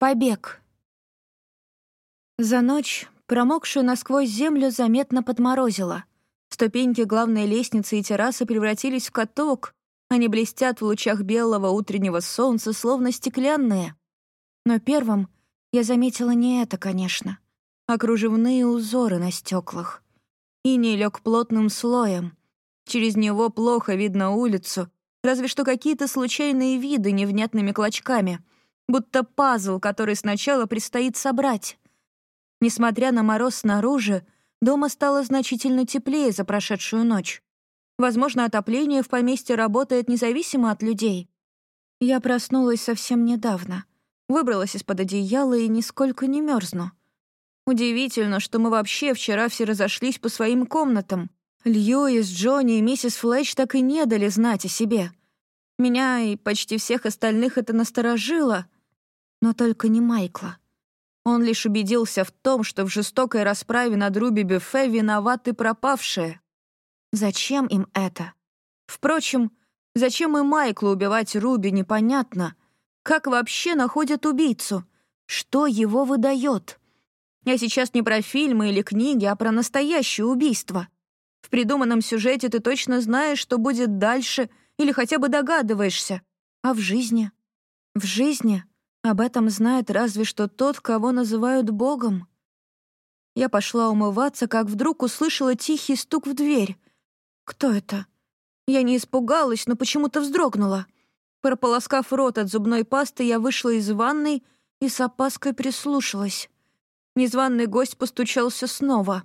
Побег. За ночь промокшую насквозь землю заметно подморозило. Ступеньки главной лестницы и террасы превратились в каток. Они блестят в лучах белого утреннего солнца, словно стеклянные. Но первым я заметила не это, конечно, а кружевные узоры на стеклах. Иней лег плотным слоем. Через него плохо видно улицу, разве что какие-то случайные виды невнятными клочками — будто пазл, который сначала предстоит собрать. Несмотря на мороз снаружи, дома стало значительно теплее за прошедшую ночь. Возможно, отопление в поместье работает независимо от людей. Я проснулась совсем недавно, выбралась из-под одеяла и нисколько не мерзну. Удивительно, что мы вообще вчера все разошлись по своим комнатам. Льюис, Джонни и миссис Флэш так и не дали знать о себе. Меня и почти всех остальных это насторожило — но только не Майкла. Он лишь убедился в том, что в жестокой расправе над Руби Бюфе виноваты пропавшие. Зачем им это? Впрочем, зачем и Майклу убивать Руби, непонятно. Как вообще находят убийцу? Что его выдает? Я сейчас не про фильмы или книги, а про настоящее убийство. В придуманном сюжете ты точно знаешь, что будет дальше, или хотя бы догадываешься. А в жизни? В жизни об этом знает разве что тот, кого называют Богом. Я пошла умываться, как вдруг услышала тихий стук в дверь. Кто это? Я не испугалась, но почему-то вздрогнула. Прополоскав рот от зубной пасты, я вышла из ванной и с опаской прислушалась. Незваный гость постучался снова.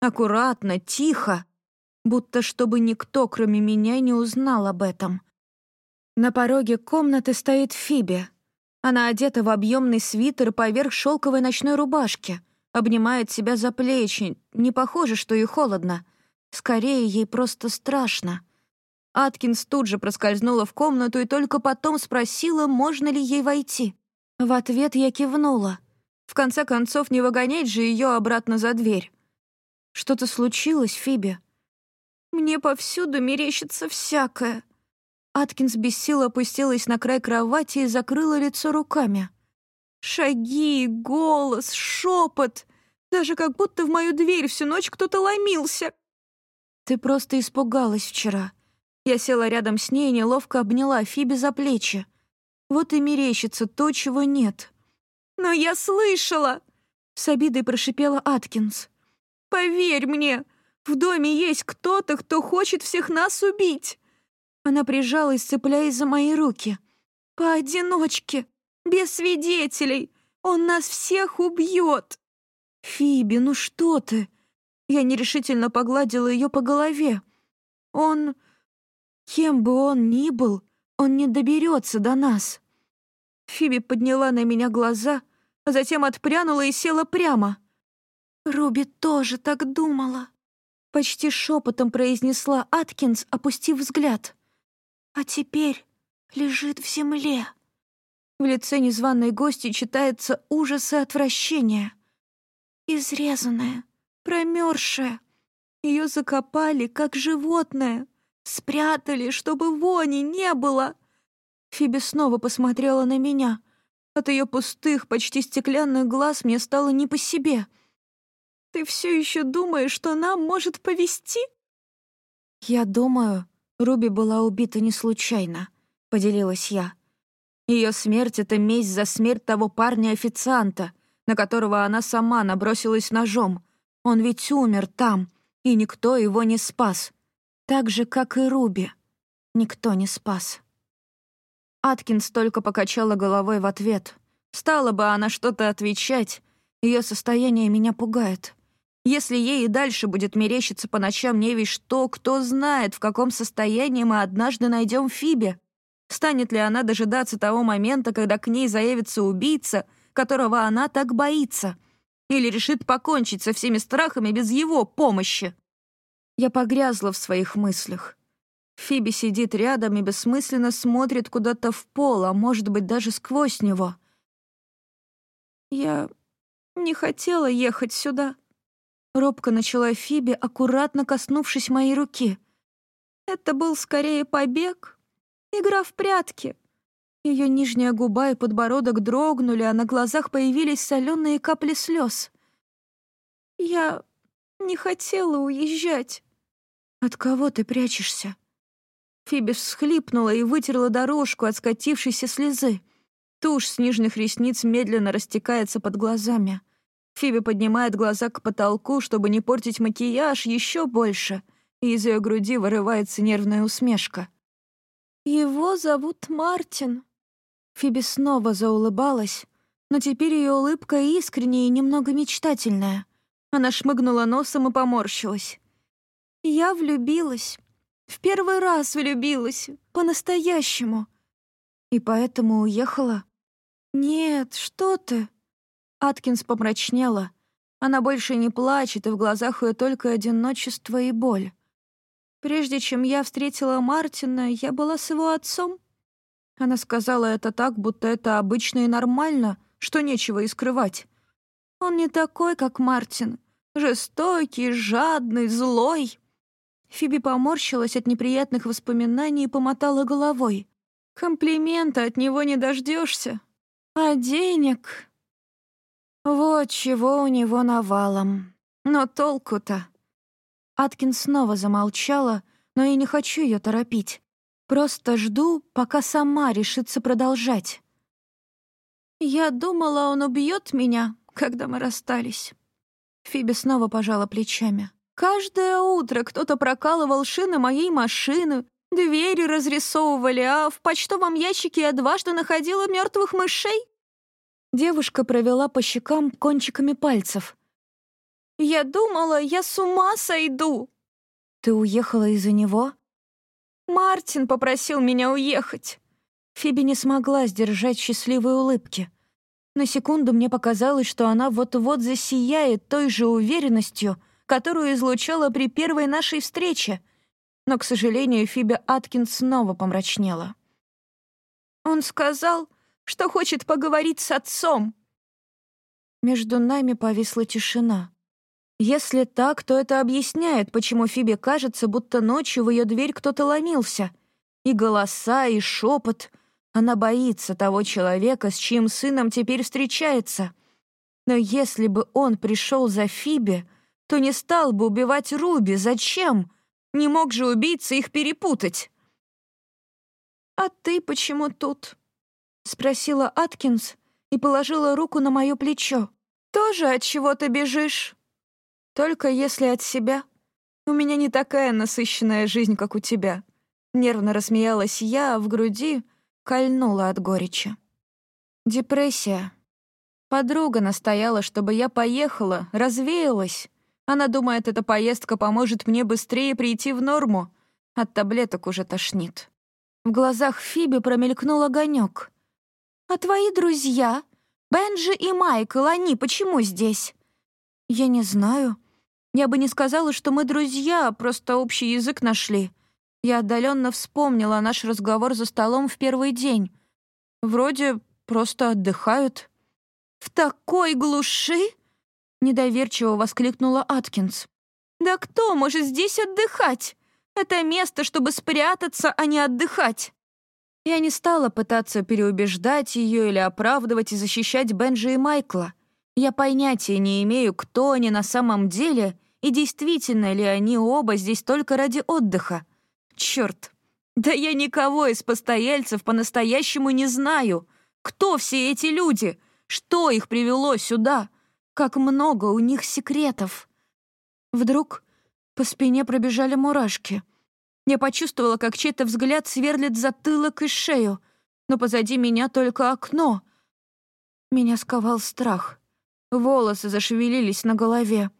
Аккуратно, тихо, будто чтобы никто, кроме меня, не узнал об этом. На пороге комнаты стоит Фиби — она одета в объемный свитер поверх шелковой ночной рубашки, обнимает себя за плечи. Не похоже, что ей холодно. Скорее, ей просто страшно. Аткинс тут же проскользнула в комнату и только потом спросила, можно ли ей войти. В ответ я кивнула. В конце концов, не выгонять же ее обратно за дверь. «Что-то случилось, Фиби?» «Мне повсюду мерещится всякое», Аткинс без сил опустилась на край кровати и закрыла лицо руками. Шаги, голос, шепот. Даже как будто в мою дверь всю ночь кто-то ломился. Ты просто испугалась вчера. Я села рядом с ней и неловко обняла Фиби за плечи. Вот и мерещится то, чего нет. «Но я слышала!» — с обидой прошипела Аткинс. «Поверь мне, в доме есть кто-то, кто хочет всех нас убить. Она прижалась, цепляясь за мои руки. «Поодиночке, без свидетелей! Он нас всех убьет!» «Фиби, ну что ты?» Я нерешительно погладила ее по голове. «Он... Кем бы он ни был, он не доберется до нас». Фиби подняла на меня глаза, а затем отпрянула и села прямо. «Руби тоже так думала», — почти шепотом произнесла Аткинс, опустив взгляд а теперь лежит в земле. В лице незваной гости читается ужас и отвращение. Изрезанная, промерзшая. Ее закопали, как животное. Спрятали, чтобы вони не было. Фиби снова посмотрела на меня. От ее пустых, почти стеклянных глаз мне стало не по себе. «Ты все еще думаешь, что нам может повести?» «Я думаю, Руби была убита не случайно, поделилась я. Ее смерть — это месть за смерть того парня-официанта, на которого она сама набросилась ножом. Он ведь умер там, и никто его не спас. Так же, как и Руби. Никто не спас. Аткинс только покачала головой в ответ. Стала бы она что-то отвечать. Ее состояние меня пугает. Если ей и дальше будет мерещиться по ночам не весь что, кто знает, в каком состоянии мы однажды найдем Фиби. Станет ли она дожидаться того момента, когда к ней заявится убийца, которого она так боится? Или решит покончить со всеми страхами без его помощи? Я погрязла в своих мыслях. Фиби сидит рядом и бессмысленно смотрит куда-то в пол, а может быть, даже сквозь него. Я не хотела ехать сюда, Робко начала Фиби, аккуратно коснувшись моей руки. Это был скорее побег, игра в прятки. Ее нижняя губа и подбородок дрогнули, а на глазах появились соленые капли слез. «Я не хотела уезжать». «От кого ты прячешься?» Фиби всхлипнула и вытерла дорожку от скатившейся слезы. Тушь с нижних ресниц медленно растекается под глазами. Фиби поднимает глаза к потолку, чтобы не портить макияж еще больше, и из ее груди вырывается нервная усмешка. «Его зовут Мартин». Фиби снова заулыбалась, но теперь ее улыбка искренняя и немного мечтательная. Она шмыгнула носом и поморщилась. «Я влюбилась. В первый раз влюбилась. По-настоящему. И поэтому уехала?» «Нет, что ты?» Аткинс помрачнела. Она больше не плачет, и в глазах ее только одиночество и боль. Прежде чем я встретила Мартина, я была с его отцом. Она сказала это так, будто это обычно и нормально, что нечего и скрывать. Он не такой, как Мартин. Жестокий, жадный, злой. Фиби поморщилась от неприятных воспоминаний и помотала головой. Комплимента от него не дождешься. А денег... Вот чего у него навалом. Но толку-то... Аткин снова замолчала, но я не хочу ее торопить. Просто жду, пока сама решится продолжать. Я думала, он убьет меня, когда мы расстались. Фиби снова пожала плечами. Каждое утро кто-то прокалывал шины моей машины, двери разрисовывали, а в почтовом ящике я дважды находила мертвых мышей. Девушка провела по щекам кончиками пальцев. «Я думала, я с ума сойду!» «Ты уехала из-за него?» «Мартин попросил меня уехать!» Фиби не смогла сдержать счастливой улыбки. На секунду мне показалось, что она вот-вот засияет той же уверенностью, которую излучала при первой нашей встрече. Но, к сожалению, Фиби Аткинс снова помрачнела. «Он сказал, что хочет поговорить с отцом». Между нами повисла тишина. Если так, то это объясняет, почему Фибе кажется, будто ночью в ее дверь кто-то ломился. И голоса, и шепот. Она боится того человека, с чьим сыном теперь встречается. Но если бы он пришел за Фибе, то не стал бы убивать Руби. Зачем? Не мог же убийца их перепутать. «А ты почему тут?» — спросила Аткинс и положила руку на мое плечо. «Тоже от чего ты бежишь?» «Только если от себя. У меня не такая насыщенная жизнь, как у тебя». Нервно рассмеялась я, а в груди кольнула от горечи. Депрессия. Подруга настояла, чтобы я поехала, развеялась. Она думает, эта поездка поможет мне быстрее прийти в норму. От таблеток уже тошнит. В глазах Фиби промелькнул огонек. «А твои друзья? Бенджи и Майкл, они почему здесь?» «Я не знаю. Я бы не сказала, что мы друзья, просто общий язык нашли. Я отдаленно вспомнила наш разговор за столом в первый день. Вроде просто отдыхают». «В такой глуши?» — недоверчиво воскликнула Аткинс. «Да кто может здесь отдыхать? Это место, чтобы спрятаться, а не отдыхать». Я не стала пытаться переубеждать ее или оправдывать и защищать Бенджи и Майкла. Я понятия не имею, кто они на самом деле и действительно ли они оба здесь только ради отдыха. Черт, да я никого из постояльцев по-настоящему не знаю. Кто все эти люди? Что их привело сюда? Как много у них секретов. Вдруг по спине пробежали мурашки — я почувствовала, как чей-то взгляд сверлит затылок и шею, но позади меня только окно. Меня сковал страх. Волосы зашевелились на голове.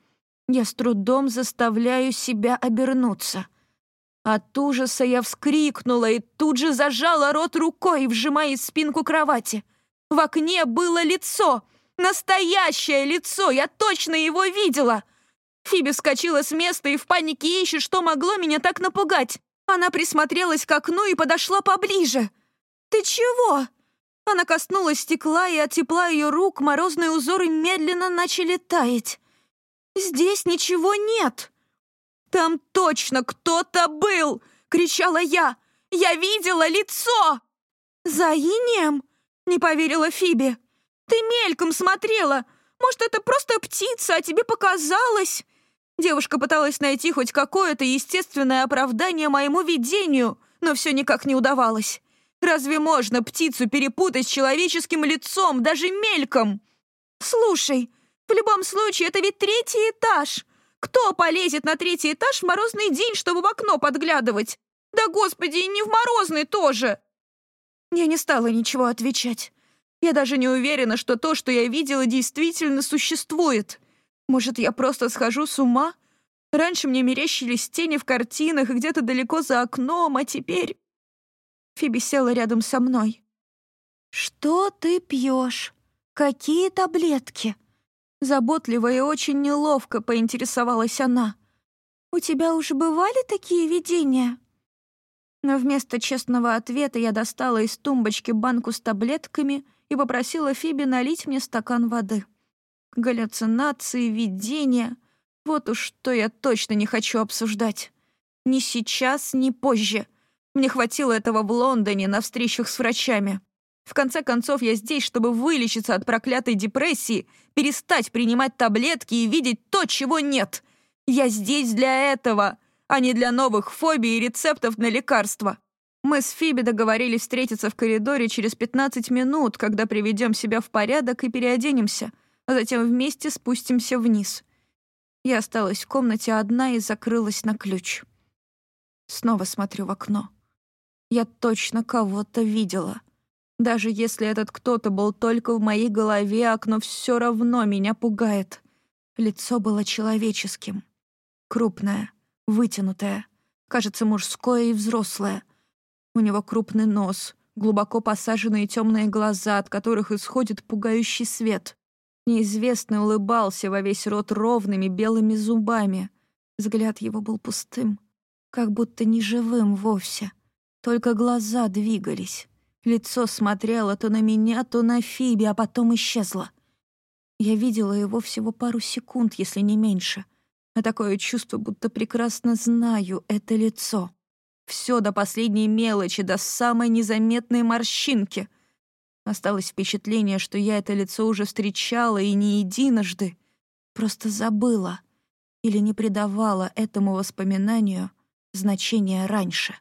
Я с трудом заставляю себя обернуться. От ужаса я вскрикнула и тут же зажала рот рукой, вжимая спинку кровати. В окне было лицо. Настоящее лицо! Я точно его видела! Фиби вскочила с места и в панике ищет, что могло меня так напугать. Она присмотрелась к окну и подошла поближе. «Ты чего?» Она коснулась стекла, и от тепла ее рук морозные узоры медленно начали таять. «Здесь ничего нет!» «Там точно кто-то был!» — кричала я. «Я видела лицо!» «За инеем?» — не поверила Фиби. «Ты мельком смотрела. Может, это просто птица, а тебе показалось?» Девушка пыталась найти хоть какое-то естественное оправдание моему видению, но все никак не удавалось. Разве можно птицу перепутать с человеческим лицом, даже мельком? Слушай, в любом случае, это ведь третий этаж. Кто полезет на третий этаж в морозный день, чтобы в окно подглядывать? Да, господи, и не в морозный тоже. Я не стала ничего отвечать. Я даже не уверена, что то, что я видела, действительно существует. Может, я просто схожу с ума? Раньше мне мерещились тени в картинах и где-то далеко за окном, а теперь... Фиби села рядом со мной. «Что ты пьешь? Какие таблетки?» Заботливо и очень неловко поинтересовалась она. «У тебя уже бывали такие видения?» Но вместо честного ответа я достала из тумбочки банку с таблетками и попросила Фиби налить мне стакан воды. Галлюцинации, видения — вот уж что я точно не хочу обсуждать. Ни сейчас, ни позже. Мне хватило этого в Лондоне на встречах с врачами. В конце концов, я здесь, чтобы вылечиться от проклятой депрессии, перестать принимать таблетки и видеть то, чего нет. Я здесь для этого, а не для новых фобий и рецептов на лекарства. Мы с Фиби договорились встретиться в коридоре через 15 минут, когда приведем себя в порядок и переоденемся, а затем вместе спустимся вниз. Я осталась в комнате одна и закрылась на ключ. Снова смотрю в окно. Я точно кого-то видела. Даже если этот кто-то был только в моей голове, окно все равно меня пугает. Лицо было человеческим. Крупное, вытянутое, кажется, мужское и взрослое. У него крупный нос, глубоко посаженные темные глаза, от которых исходит пугающий свет. Неизвестный улыбался во весь рот ровными белыми зубами. Взгляд его был пустым, как будто неживым вовсе. Только глаза двигались. Лицо смотрело то на меня, то на Фиби, а потом исчезло. Я видела его всего пару секунд, если не меньше. А такое чувство, будто прекрасно знаю это лицо. Все до последней мелочи, до самой незаметной морщинки. Осталось впечатление, что я это лицо уже встречала и не единожды. Просто забыла или не придавала этому воспоминанию значения раньше.